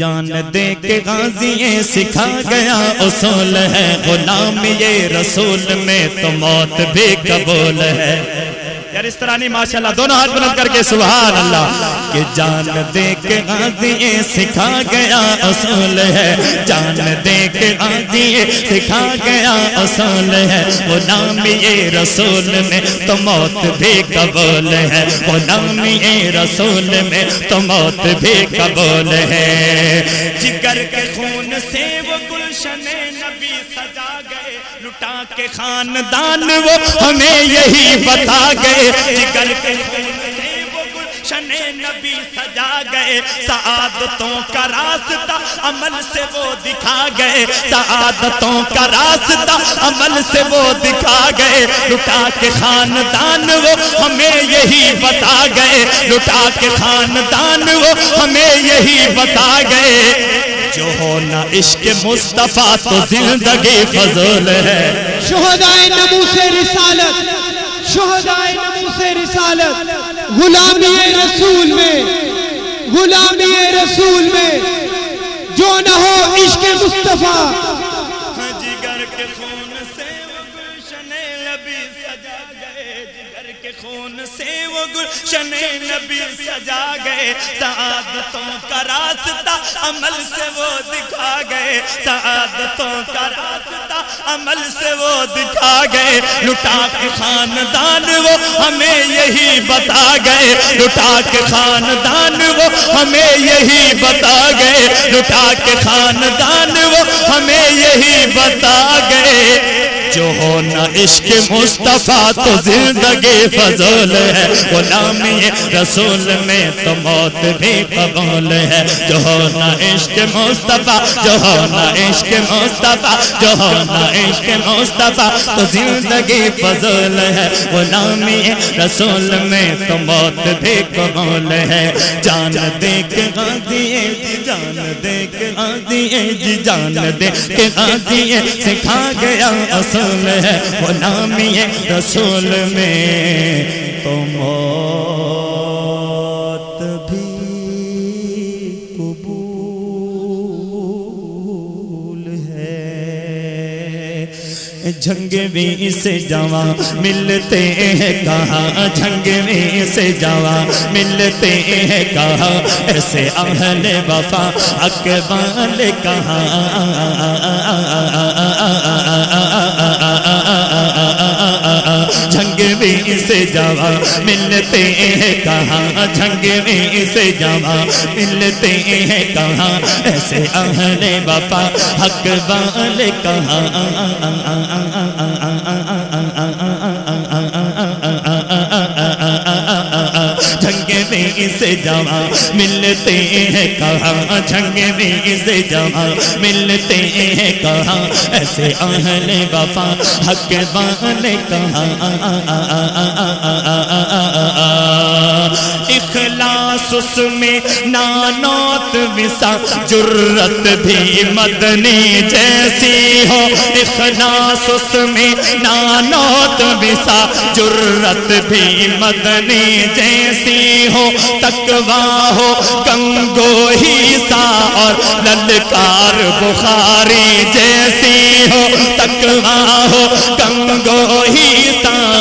جان دے کے غازی سکھا گیا، اصول ہے غلام یہ رسول میں تو موت بھی قبول ہے۔ یار اس طرح نہیں، ماشاءاللہ، دونوں ہاتھ بلند کر کے سبحان اللہ کہ جان دے کے غازی سکھا گیا اصول ہے۔ جان دے کے غازی سکھا گیا اصول ہے۔ غلام یہ رسول میں تو موت بھی قبول ہے۔ غلام یہ رسول میں تو موت بھی قبول ہے۔ جگر کے خون سے وہ گلشن کے خاندان وہ ہمیں یہی بتا گئے جگر کے خون نبی سجا گئے، سعادتوں کا راستہ عمل سے وہ دکھا گئے۔ سعادتوں کا راستہ عمل سے وہ دکھا گئے۔ لٹا کے خاندان وہ ہمیں یہی بتا گئے۔ لٹا کے خاندان وہ ہمیں یہی بتا گئے۔ جو ہونا عشق مصطفیٰ تو زندگی فضول ہے۔ شہدائے نموس رسالت شہدائے نموس رسالت۔ غلامی رسول میں غلامی رسول میں۔ جو نہ ہو عشق مصطفیٰ۔ جگر کے خون سے نبی سجا کے خون سے وہ گلشن نبی سجا گئے۔ سعادتوں کا راستہ عمل سے وہ دکھا گئے۔ سعادتوں کا راستہ عمل سے وہ دکھا گئے۔ لٹا کے خاندان وہ ہمیں یہی بتا گئے۔ لٹا کے خاندان وہ ہمیں یہی بتا گئے۔ لٹا کے خاندان ہمیں یہی بتا گئے، جو ہونا عشق مصطفیٰ تو زندگی فضول ہے۔ غلامی رسول میں تو موت بھی قبول ہے۔ جو ہونا عشق مصطفیٰ، جو ہونا عشق مصطفیٰ، جو ہونا عشق مصطفیٰ تو زندگی فضول ہے۔ غلامی رسول میں تو موت بھی قبول ہے۔ جان دے کے غازی جی جان دے کے غازی جی جان دے کہ غازی سکھا گیا اصول ہے وہ نامی رسول میں۔ جھنگ میں سے جوان ملتے ہیں کہاں؟ جھنگ میں سے جوان ملتے ہیں کہاں؟ ایسے اہل وفا اکبال کہاں؟ اسے میں ملتے ہیں کہاں؟ جھنگ میں اسے جوان ملتے ہیں کہاں؟ ایسے اہل وفا، حق بال کہاں؟ میں سے جمع ملتے ہیں کہاں؟ جھنگ میں سے جمع ملتے ہیں کہاں؟ ایسے اہل وفا، حق والے کہاں؟ اخلاص اس میں نانو وسا جرت بھی مدنی جیسی ہو۔ اخلاص اس میں نانوت وسا جرت بھی مدنی جیسی ہو۔ تکوا ہو کنگو ہی سا اور للکار بخاری جیسی ہو۔ تکوا ہو کنگو ہی سا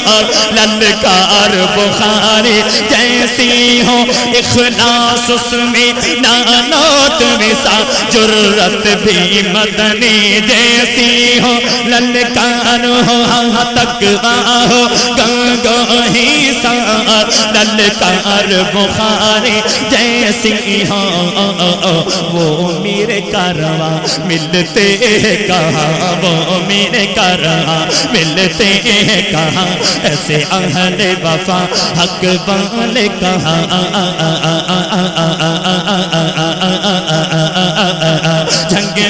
اور للکار بخاری جیسی ہو اخلاص اس میں، نانوت سا۔ جرت بھی مدنی جیسی ہو ہاں، ہاں، للکار ہو تکوا ہو۔ گنگو ہی للکار بخارے جیسی ہاں وہ میرے کروا ملتے ہیں کہاں؟ وہ میرے کروا ملتے ہیں کہاں؟ ایسے اہل وفا حق بال کہاں؟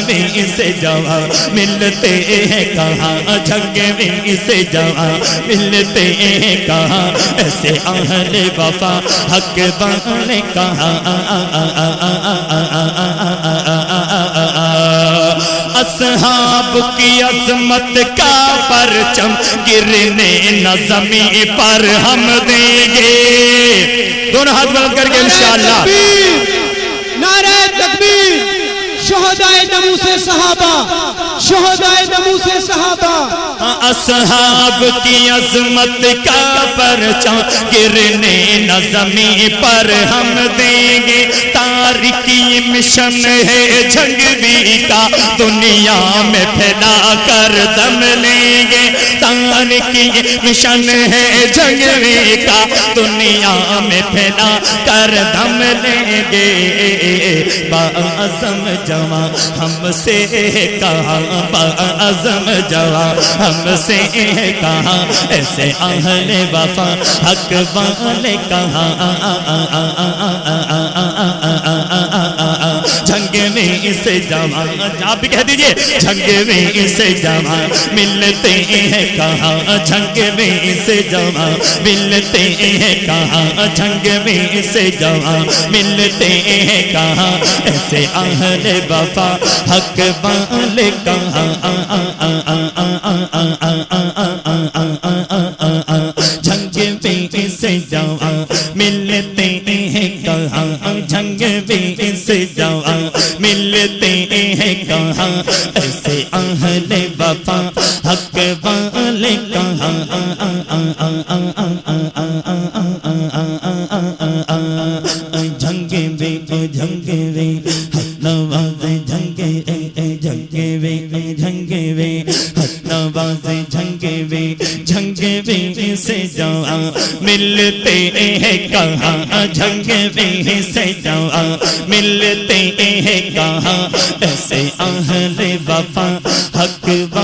میں سے جوان ملتے ہیں کہاں؟ جھنگ میں سے جوان ملتے ہیں کہاں؟ ایسے اہل وفا حق بال کہاں؟ اصحاب کی عظمت کا پرچم گرنے نہ زمین پر ہم دیں گے۔ دونوں ہاتھ بلند کر کے انشاءاللہ۔ نعرہ تکبیر۔ شہدائے دمو سے صحابہ شہدائے نمو سے صحابہ۔ ہاں، اصحاب کی عظمت کا پرچا گرنے نظمی پر ہم دیں گے۔ تاریخی مشن ہے جنگ بھی کا، دنیا میں پھیلا کر دم لیں گے۔ تاریخی مشن ہے جنگ بھی کا، دنیا میں پھیلا کر دم لیں گے۔ با جوان ہم سے کہا عظم جوا ہم سے کہا ایسے اہل وفا حق والے کہا جنگ میں اسے جوان آپ بھی کہہ دیجیے جنگ میں اسے جوان ملتے ہیں کہا جنگ میں اسے جوان ملتے ہیں کہا جنگ میں اسے جوان ملتے ہیں کہا ایسے اہل وفا، حق والے کہا جنگ پہ سے جوان کرتے ہیں کہاں ایسے اہل وفا حق والے کہاں؟ جھنگ بے جھنگ بے جھنگے وے جھنگے وے حق نواز جھنگے وے جھنگے وے سے جوان ملتے ہیں کہاں؟ جھنگے وے سے جوان ملتے ہیں کہاں؟ ایسے اہل وفا، حق وفا